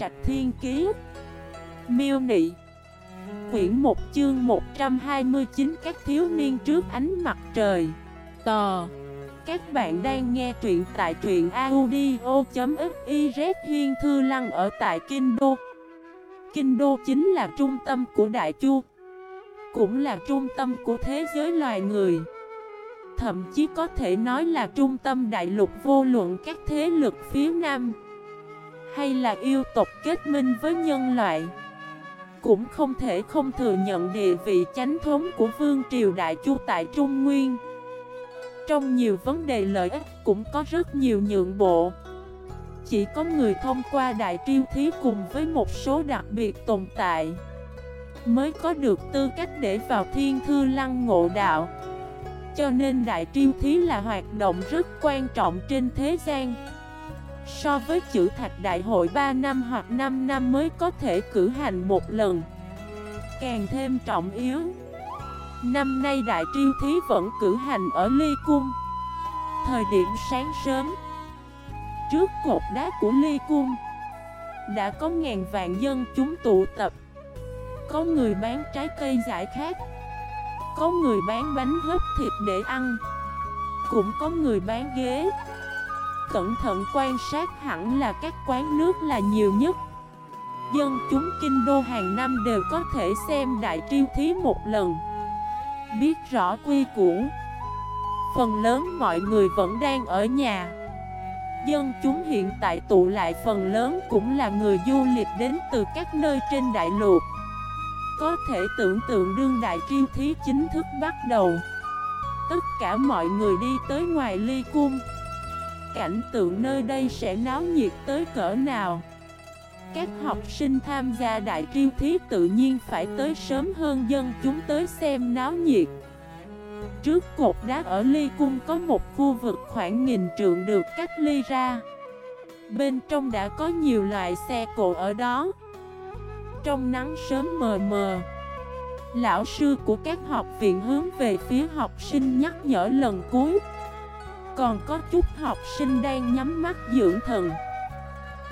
Trạch Thiên Kiế Miêu Nị. Quyển 1 chương 129 Các thiếu niên trước ánh mặt trời. Tò. Các bạn đang nghe truyện tại truyện audio.xyz Hiên Thư Lăng ở tại Kinh Đô. Kinh Đô chính là trung tâm của Đại Chu, Cũng là trung tâm của thế giới loài người. Thậm chí có thể nói là trung tâm đại lục vô luận các thế lực phía Nam. Hay là yêu tộc kết minh với nhân loại? Cũng không thể không thừa nhận địa vị chánh thống của Vương Triều Đại Chu tại Trung Nguyên. Trong nhiều vấn đề lợi ích cũng có rất nhiều nhượng bộ. Chỉ có người thông qua đại triêu thí cùng với một số đặc biệt tồn tại Mới có được tư cách để vào thiên thư lăng ngộ đạo. Cho nên Đại Triêu Thí là hoạt động rất quan trọng trên thế gian. So với chữ thạch đại hội 3 năm hoặc 5 năm mới có thể cử hành một lần. Càng thêm trọng yếu, Năm nay Đại Triêu Thí vẫn cử hành ở Ly Cung. Thời điểm sáng sớm, Trước cột đá của Ly Cung, Đã có ngàn vạn dân chúng tụ tập. Có người bán trái cây giải khát, có người bán bánh hấp thịt để ăn, Cũng có người bán ghế. Cẩn thận quan sát hẳn là các quán nước là nhiều nhất. Dân chúng kinh đô hàng năm đều có thể xem đại triêu thí một lần. Biết rõ quy củ. Phần lớn mọi người vẫn đang ở nhà. Dân chúng hiện tại tụ lại phần lớn cũng là người du lịch đến từ các nơi trên đại lục. Có thể tưởng tượng đương đại triêu thí chính thức bắt đầu. Tất cả mọi người đi tới ngoài ly cung Cảnh tượng nơi đây sẽ náo nhiệt tới cỡ nào. Các học sinh tham gia đại triêu thí tự nhiên phải tới sớm hơn dân chúng tới xem náo nhiệt. Trước cột đá ở ly cung có một khu vực khoảng nghìn trượng được cách ly ra. Bên trong đã có nhiều loại xe cộ ở đó. Trong nắng sớm mờ mờ, Lão sư của các học viện hướng về phía học sinh nhắc nhở lần cuối. Còn có chút học sinh đang nhắm mắt dưỡng thần.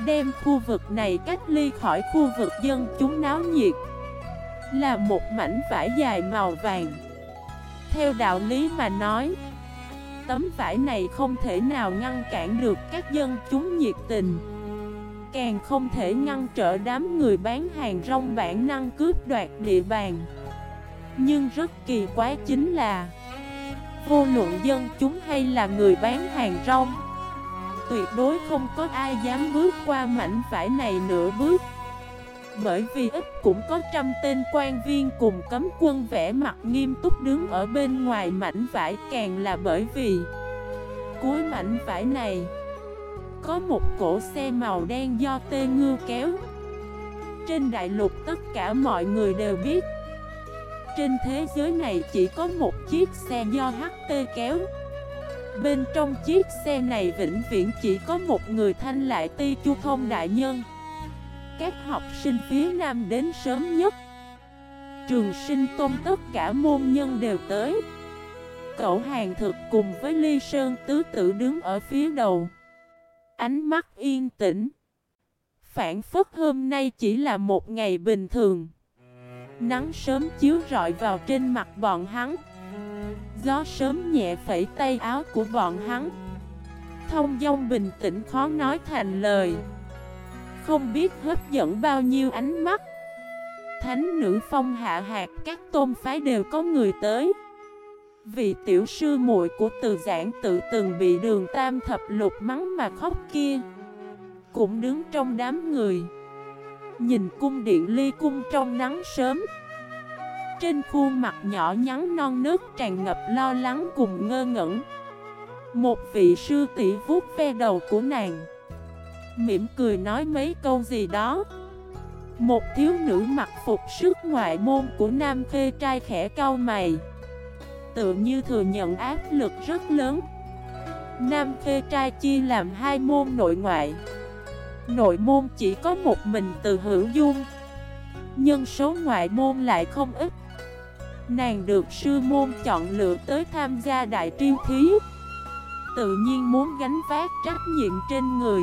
Đem khu vực này cách ly khỏi khu vực dân chúng náo nhiệt. Là một mảnh vải dài màu vàng. Theo đạo lý mà nói, Tấm vải này không thể nào ngăn cản được các dân chúng nhiệt tình. Càng không thể ngăn trở đám người bán hàng rong bản năng cướp đoạt địa bàn. Nhưng rất kỳ quái chính là Vô luận dân chúng hay là người bán hàng rong, Tuyệt đối không có ai dám bước qua mảnh vải này nửa bước. Bởi vì ít cũng có trăm tên quan viên cùng cấm quân vẽ mặt nghiêm túc đứng ở bên ngoài mảnh vải, Càng là bởi vì Cuối mảnh vải này có một cổ xe màu đen do tê ngư kéo. Trên đại lục tất cả mọi người đều biết trên thế giới này chỉ có một chiếc xe do HT kéo. Bên trong chiếc xe này vĩnh viễn chỉ có một người thanh lại ti chu thông đại nhân. Các học sinh phía nam đến sớm nhất. Trường sinh tôn tất cả môn nhân đều tới. Cậu hàng thực cùng với ly sơn tứ tử đứng ở phía đầu. Ánh mắt yên tĩnh. Phản phất hôm nay chỉ là một ngày bình thường. Nắng sớm chiếu rọi vào trên mặt bọn hắn. Gió sớm nhẹ phẩy tay áo của bọn hắn. Thông dong bình tĩnh khó nói thành lời. Không biết hấp dẫn bao nhiêu ánh mắt. Thánh nữ phong hạ hạt, các tôn phái đều có người tới. Vị tiểu sư muội của từ giảng tự từng bị đường tam thập lục mắng mà khóc kia. Cũng đứng trong đám người. Nhìn cung điện ly cung trong nắng sớm. Trên khuôn mặt nhỏ nhắn non nước tràn ngập lo lắng cùng ngơ ngẩn. Một vị sư tỷ vuốt ve đầu của nàng. Mỉm cười nói mấy câu gì đó. Một thiếu nữ mặc phục sức ngoại môn của nam khê trai khẽ cau mày. Tự như thừa nhận áp lực rất lớn. Nam Khê Trai chia làm hai môn nội ngoại. Nội môn chỉ có một mình từ hữu dung. Nhân số ngoại môn lại không ít. Nàng được sư môn chọn lựa tới tham gia đại triêu thí. Tự nhiên muốn gánh vác trách nhiệm trên người.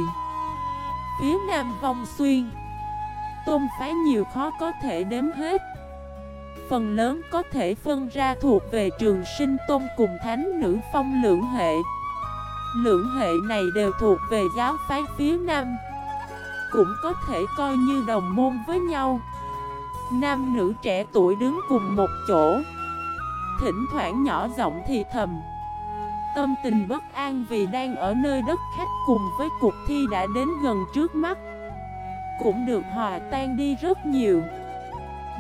Phía Nam Vong Xuyên. Tôn phái nhiều khó có thể đếm hết. Phần lớn có thể phân ra thuộc về trường sinh tôn cùng thánh nữ phong lưỡng hệ. Lưỡng hệ này đều thuộc về giáo phái phía Nam. Cũng có thể coi như đồng môn với nhau. Nam nữ trẻ tuổi đứng cùng một chỗ. Thỉnh thoảng nhỏ giọng thì thầm. Tâm tình bất an vì đang ở nơi đất khách cùng với cuộc thi đã đến gần trước mắt. Cũng được hòa tan đi rất nhiều.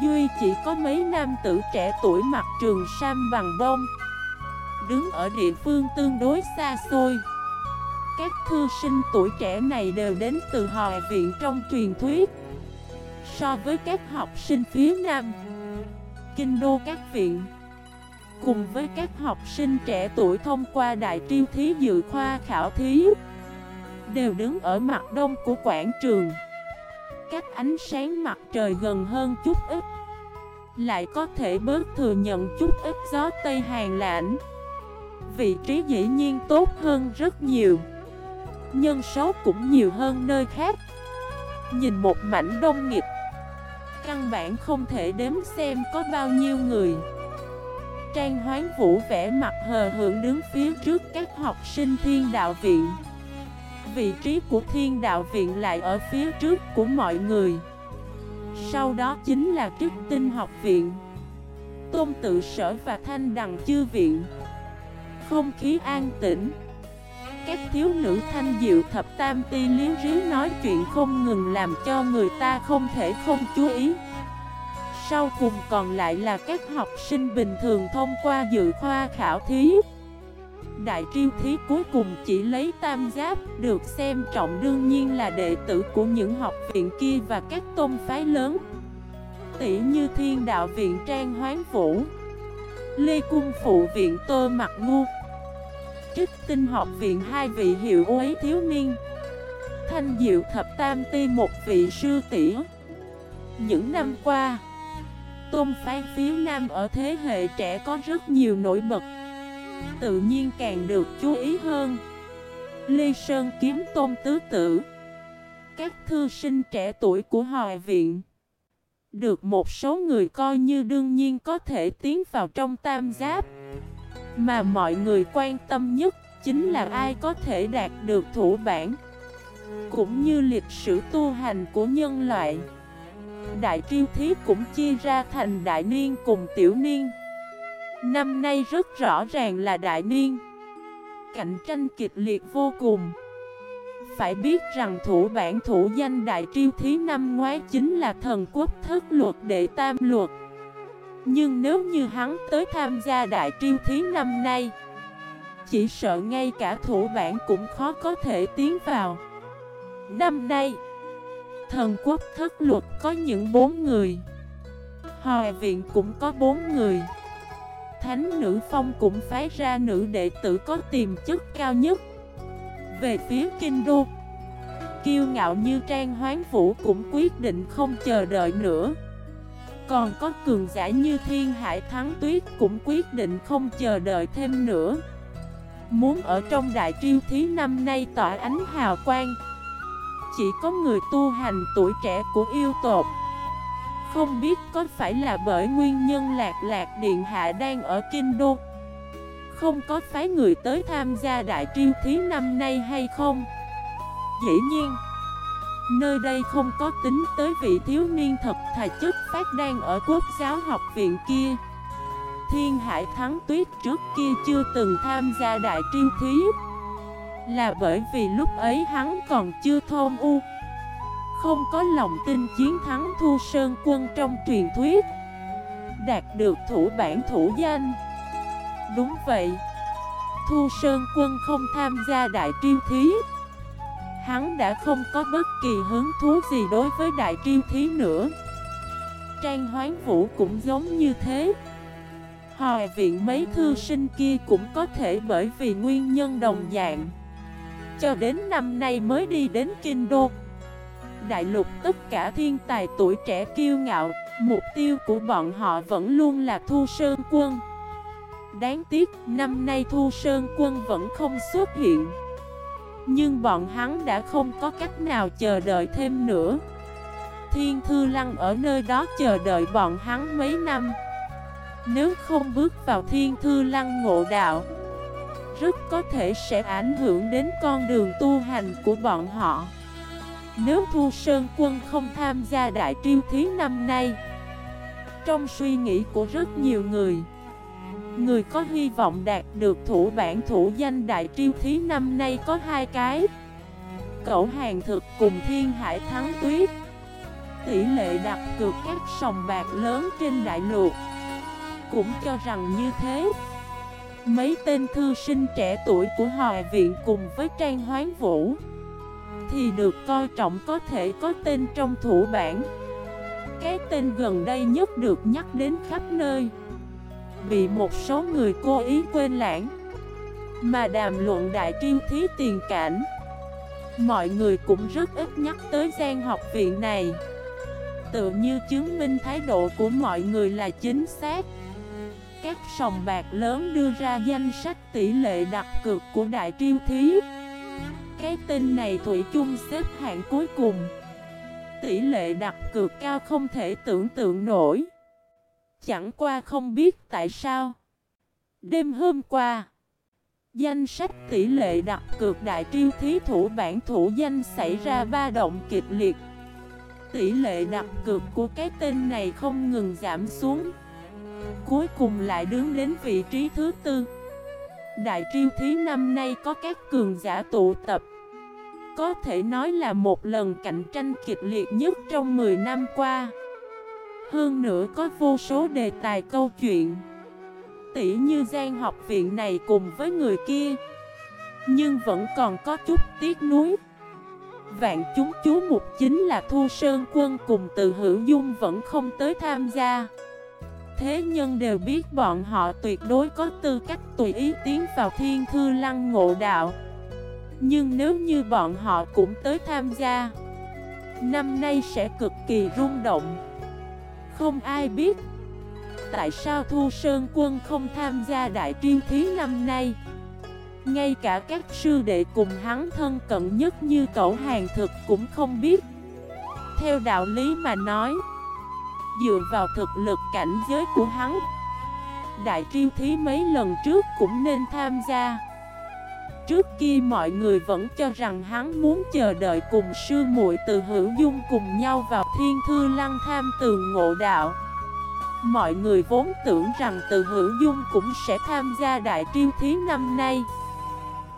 Duy chỉ có mấy nam tử trẻ tuổi mặc trường sam bằng bông. Đứng ở địa phương tương đối xa xôi. Các thư sinh tuổi trẻ này đều đến từ hòa viện trong truyền thuyết. So với các học sinh phía Nam, Kinh đô các viện, Cùng với các học sinh trẻ tuổi thông qua đại triêu thí dự khoa khảo thí, Đều đứng ở mặt đông của quảng trường. Cách ánh sáng mặt trời gần hơn chút ít, Lại có thể bớt thừa nhận chút ít gió Tây Hàn lãnh. Vị trí dĩ nhiên tốt hơn rất nhiều. Nhân số cũng nhiều hơn nơi khác. Nhìn một mảnh đông nghiệp. Căn bản không thể đếm xem có bao nhiêu người. Trang hoán vũ vẽ mặt hờ hưởng đứng phía trước các học sinh thiên đạo viện. Vị trí của thiên đạo viện lại ở phía trước của mọi người. Sau đó chính là trích tinh học viện. Tôn tự sở và thanh đằng chư viện. Không khí an tĩnh. Các thiếu nữ thanh diệu thập tam ti liếu ríu nói chuyện không ngừng làm cho người ta không thể không chú ý. Sau cùng còn lại là các học sinh bình thường thông qua dự khoa khảo thí. Đại triêu thí cuối cùng chỉ lấy tam giáp, Được xem trọng đương nhiên là đệ tử của những học viện kia và các tôn phái lớn. Tỷ như thiên đạo viện Trang Hoán Vũ Lê Cung Phụ viện Tô Mặt Ngu Trích tinh học viện hai vị hiệu ấy thiếu niên. Thanh Diệu Thập Tam Ti một vị sư tỷ. Những năm qua, Tôn phái phía Nam ở thế hệ trẻ có rất nhiều nổi bật. Tự nhiên càng được chú ý hơn. Lê Sơn kiếm tôn tứ tử. Các thư sinh trẻ tuổi của Hòa Viện. Được một số người coi như đương nhiên có thể tiến vào trong tam giáp. Mà mọi người quan tâm nhất chính là ai có thể đạt được thủ bản, Cũng như lịch sử tu hành của nhân loại. Đại triêu thí cũng chia ra thành đại niên cùng tiểu niên. Năm nay rất rõ ràng là đại niên. Cạnh tranh kịch liệt vô cùng. Phải biết rằng thủ bản thủ danh đại triêu thí năm ngoái chính là thần quốc thất luật đệ tam luật. Nhưng nếu như hắn tới tham gia đại triêu thí năm nay, Chỉ sợ ngay cả thủ bản cũng khó có thể tiến vào. Năm nay, Thần quốc thất luật có những bốn người. Hòa viện cũng có bốn người. Thánh nữ phong cũng phái ra nữ đệ tử có tiềm chất cao nhất. Về phía kinh đô, Kiêu ngạo như Trang Hoán Vũ cũng quyết định không chờ đợi nữa. Còn có cường giả như Thiên Hải Thắng Tuyết cũng quyết định không chờ đợi thêm nữa. Muốn ở trong đại triêu thí năm nay tỏa ánh hào quang. Chỉ có người tu hành tuổi trẻ của yêu tột Không biết có phải là bởi nguyên nhân lạc lạc điện hạ đang ở Kinh Đô. Không có phái người tới tham gia đại triêu thí năm nay hay không? Dĩ nhiên Nơi đây không có tính tới vị thiếu niên thật thà chất phát đang ở quốc giáo học viện kia. Thiên Hải Thắng Tuyết trước kia chưa từng tham gia đại triêu thí. Là bởi vì lúc ấy hắn còn chưa thôn u. Không có lòng tin chiến thắng Thu Sơn quân trong truyền thuyết. Đạt được thủ bản thủ danh. Đúng vậy. Thu Sơn quân không tham gia đại triêu thí. Hắn đã không có bất kỳ hứng thú gì đối với đại triêu thí nữa. Trang hoán vũ cũng giống như thế. Hòa viện mấy thư sinh kia cũng có thể bởi vì nguyên nhân đồng dạng. Cho đến năm nay mới đi đến Kinh Đô. Đại lục tất cả thiên tài tuổi trẻ kiêu ngạo, Mục tiêu của bọn họ vẫn luôn là Thu Sơn Quân. Đáng tiếc, năm nay Thu Sơn Quân vẫn không xuất hiện. Nhưng bọn hắn đã không có cách nào chờ đợi thêm nữa. Thiên Thư Lăng ở nơi đó chờ đợi bọn hắn mấy năm. Nếu không bước vào Thiên Thư Lăng ngộ đạo, Rất có thể sẽ ảnh hưởng đến con đường tu hành của bọn họ. Nếu Thu Sơn Quân không tham gia đại triêu thí năm nay, Trong suy nghĩ của rất nhiều người Người có hy vọng đạt được thủ bản thủ danh đại triêu thí năm nay có hai cái. Cậu hàng thực cùng thiên hải thắng tuyết. Tỷ lệ đặt cược các sòng bạc lớn trên đại lục Cũng cho rằng như thế. Mấy tên thư sinh trẻ tuổi của Hòa Viện cùng với Trang Hoán Vũ Thì được coi trọng có thể có tên trong thủ bản. Cái tên gần đây nhất được nhắc đến khắp nơi. Bị một số người cố ý quên lãng. Mà đàm luận đại triêu thí tiền cảnh, Mọi người cũng rất ít nhắc tới gian học viện này. Tự như chứng minh thái độ của mọi người là chính xác. Các sòng bạc lớn đưa ra danh sách tỷ lệ đặt cược của đại triêu thí. Cái tên này Thủy chung xếp hạng cuối cùng. Tỷ lệ đặt cược cao không thể tưởng tượng nổi. Chẳng qua không biết tại sao. Đêm hôm qua, Danh sách tỷ lệ đặt cược đại triêu thí thủ bản thủ danh xảy ra ba động kịch liệt. Tỷ lệ đặt cược của cái tên này không ngừng giảm xuống. Cuối cùng lại đứng đến vị trí thứ tư. Đại triêu thí năm nay có các cường giả tụ tập. Có thể nói là một lần cạnh tranh kịch liệt nhất trong 10 năm qua. Hơn nữa có vô số đề tài câu chuyện. Tỷ như gian học viện này cùng với người kia, Nhưng vẫn còn có chút tiếc nuối. Vạn chúng chú mục chính là Thu Sơn Quân cùng từ hữu dung vẫn không tới tham gia. Thế nhân đều biết bọn họ tuyệt đối có tư cách tùy ý tiến vào thiên thư lăng ngộ đạo. Nhưng nếu như bọn họ cũng tới tham gia, Năm nay sẽ cực kỳ rung động. Không ai biết Tại sao Thu Sơn Quân không tham gia đại triêu thí năm nay. Ngay cả các sư đệ cùng hắn thân cận nhất như cậu hàng thực cũng không biết. Theo đạo lý mà nói, Dựa vào thực lực cảnh giới của hắn, Đại triêu thí mấy lần trước cũng nên tham gia. Trước kia mọi người vẫn cho rằng hắn muốn chờ đợi cùng sư muội từ hữu dung cùng nhau vào thiên thư lăng tham tường ngộ đạo. Mọi người vốn tưởng rằng từ hữu dung cũng sẽ tham gia đại triêu thí năm nay.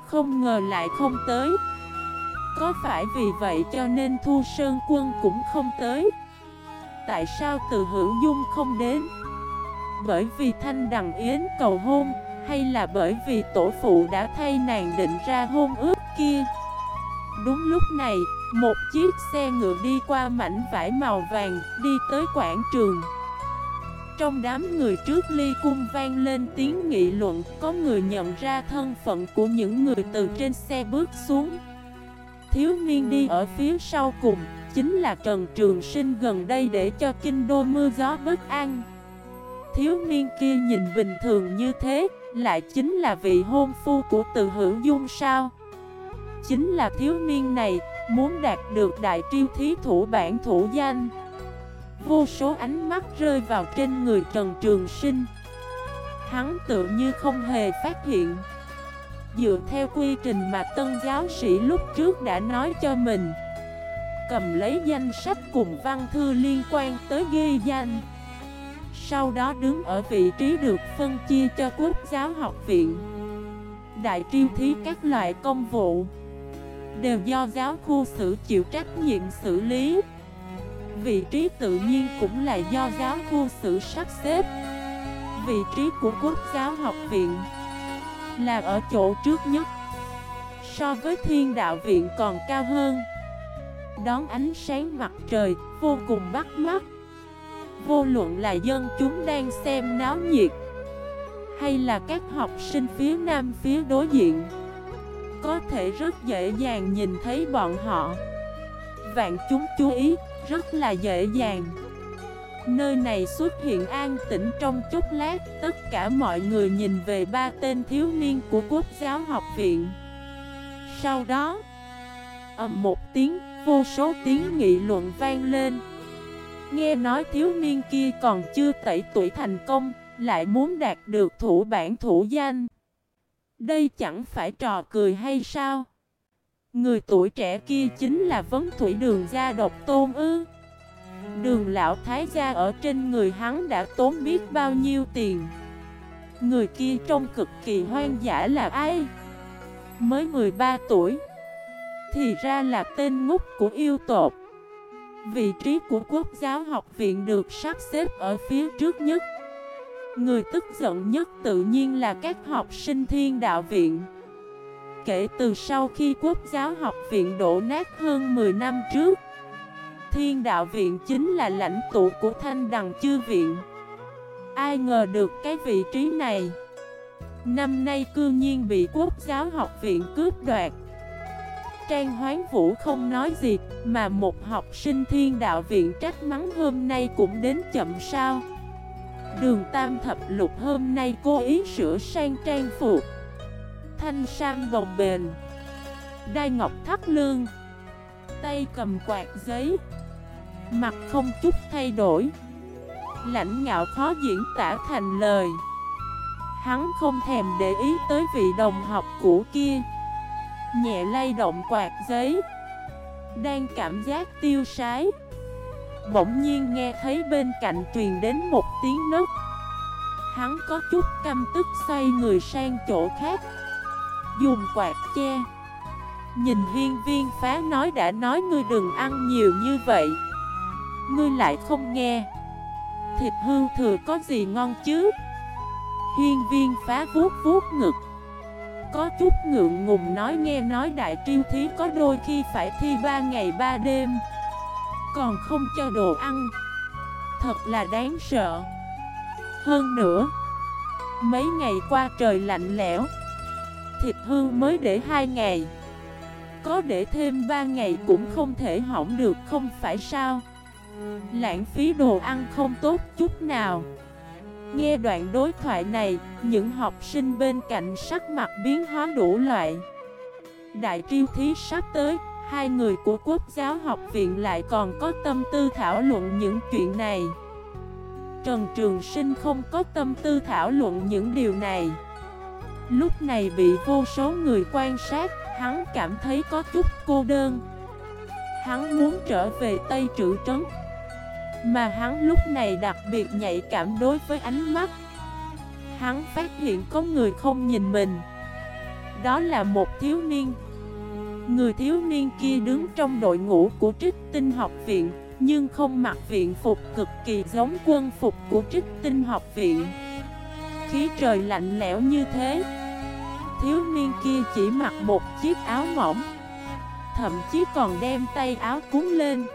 Không ngờ lại không tới. Có phải vì vậy cho nên Thu Sơn Quân cũng không tới? Tại sao từ hữu dung không đến? Bởi vì Thanh Đằng Yến cầu hôn. Hay là bởi vì tổ phụ đã thay nàng định ra hôn ước kia? Đúng lúc này, một chiếc xe ngựa đi qua mảnh vải màu vàng đi tới quảng trường. Trong đám người trước ly cung vang lên tiếng nghị luận Có người nhận ra thân phận của những người từ trên xe bước xuống. Thiếu niên đi ở phía sau cùng Chính là Trần Trường Sinh gần đây để cho kinh đô mưa gió bất an. Thiếu niên kia nhìn bình thường như thế lại chính là vị hôn phu của từ hữu dung sao? Chính là thiếu niên này, Muốn đạt được đại triêu thí thủ bản thủ danh. Vô số ánh mắt rơi vào trên người Trần Trường Sinh. Hắn tự như không hề phát hiện. Dựa theo quy trình mà tân giáo sĩ lúc trước đã nói cho mình, Cầm lấy danh sách cùng văn thư liên quan tới ghi danh. Sau đó đứng ở vị trí được phân chia cho quốc giáo học viện. Đại triêu thí các loại công vụ Đều do giáo khu xử chịu trách nhiệm xử lý. Vị trí tự nhiên cũng là do giáo khu sử sắp xếp. Vị trí của quốc giáo học viện Là ở chỗ trước nhất, So với thiên đạo viện còn cao hơn. Đón ánh sáng mặt trời vô cùng bắt mắt. Vô luận là dân chúng đang xem náo nhiệt Hay là các học sinh phía nam phía đối diện Có thể rất dễ dàng nhìn thấy bọn họ. Vạn chúng chú ý rất là dễ dàng. Nơi này xuất hiện an tĩnh trong chút lát Tất cả mọi người nhìn về ba tên thiếu niên của quốc giáo học viện. Sau đó ầm một tiếng, vô số tiếng nghị luận vang lên. Nghe nói thiếu niên kia còn chưa tẩy tuổi thành công, lại muốn đạt được thủ bản thủ danh. Đây chẳng phải trò cười hay sao? Người tuổi trẻ kia chính là vấn thủy đường gia độc tôn ư. Đường lão thái gia ở trên người hắn đã tốn biết bao nhiêu tiền. Người kia trông cực kỳ hoang dã là ai? Mới 13 tuổi Thì ra là tên ngốc của yêu tột Vị trí của quốc giáo học viện được sắp xếp ở phía trước nhất. Người tức giận nhất tự nhiên là các học sinh thiên đạo viện. Kể từ sau khi quốc giáo học viện đổ nát hơn 10 năm trước, Thiên đạo viện chính là lãnh tụ của thanh đằng chư viện. Ai ngờ được cái vị trí này? Năm nay cư nhiên bị quốc giáo học viện cướp đoạt. Trang Hoán Vũ không nói gì, Mà một học sinh thiên đạo viện trách mắng hôm nay cũng đến chậm sao. Đường Tam Thập Lục hôm nay cố ý sửa sang trang phục. Thanh sam bồng bền. Đai ngọc thắt lương. Tay cầm quạt giấy. Mặt không chút thay đổi. Lãnh ngạo khó diễn tả thành lời. Hắn không thèm để ý tới vị đồng học cũ kia. Nhẹ lay động quạt giấy. Đang cảm giác tiêu sái. Bỗng nhiên nghe thấy bên cạnh truyền đến một tiếng nấc. Hắn có chút căm tức xoay người sang chỗ khác. Dùng quạt che. Nhìn Hiên viên phá nói đã nói ngươi đừng ăn nhiều như vậy. Ngươi lại không nghe. Thịt hương thừa có gì ngon chứ? Hiên viên phá vuốt vuốt ngực. Có chút ngượng ngùng nói nghe nói đại triêu thí có đôi khi phải thi ba ngày ba đêm. Còn không cho đồ ăn. Thật là đáng sợ. Hơn nữa, Mấy ngày qua trời lạnh lẽo, Thịt hương mới để hai ngày. Có để thêm ba ngày cũng không thể hỏng được, không phải sao? Lãng phí đồ ăn không tốt chút nào. Nghe đoạn đối thoại này, những học sinh bên cạnh sắc mặt biến hóa đủ loại. Đại triêu thí sắp tới, hai người của quốc giáo học viện lại còn có tâm tư thảo luận những chuyện này. Trần Trường Sinh không có tâm tư thảo luận những điều này. Lúc này bị vô số người quan sát, hắn cảm thấy có chút cô đơn. Hắn muốn trở về Tây Trữ Trấn mà hắn lúc này đặc biệt nhạy cảm đối với ánh mắt. Hắn phát hiện có người không nhìn mình. Đó là một thiếu niên. Người thiếu niên kia đứng trong đội ngũ của trích tinh học viện, Nhưng không mặc viện phục cực kỳ giống quân phục của trích tinh học viện. Khí trời lạnh lẽo như thế. Thiếu niên kia chỉ mặc một chiếc áo mỏng, Thậm chí còn đem tay áo cuốn lên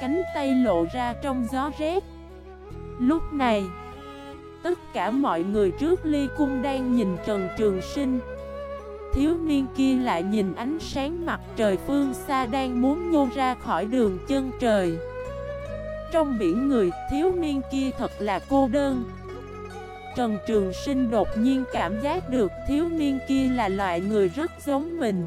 cánh tay lộ ra trong gió rét. Lúc này Tất cả mọi người trước ly cung đang nhìn Trần Trường Sinh. Thiếu niên kia lại nhìn ánh sáng mặt trời phương xa đang muốn nhô ra khỏi đường chân trời. Trong biển người, thiếu niên kia thật là cô đơn. Trần Trường Sinh đột nhiên cảm giác được thiếu niên kia là loại người rất giống mình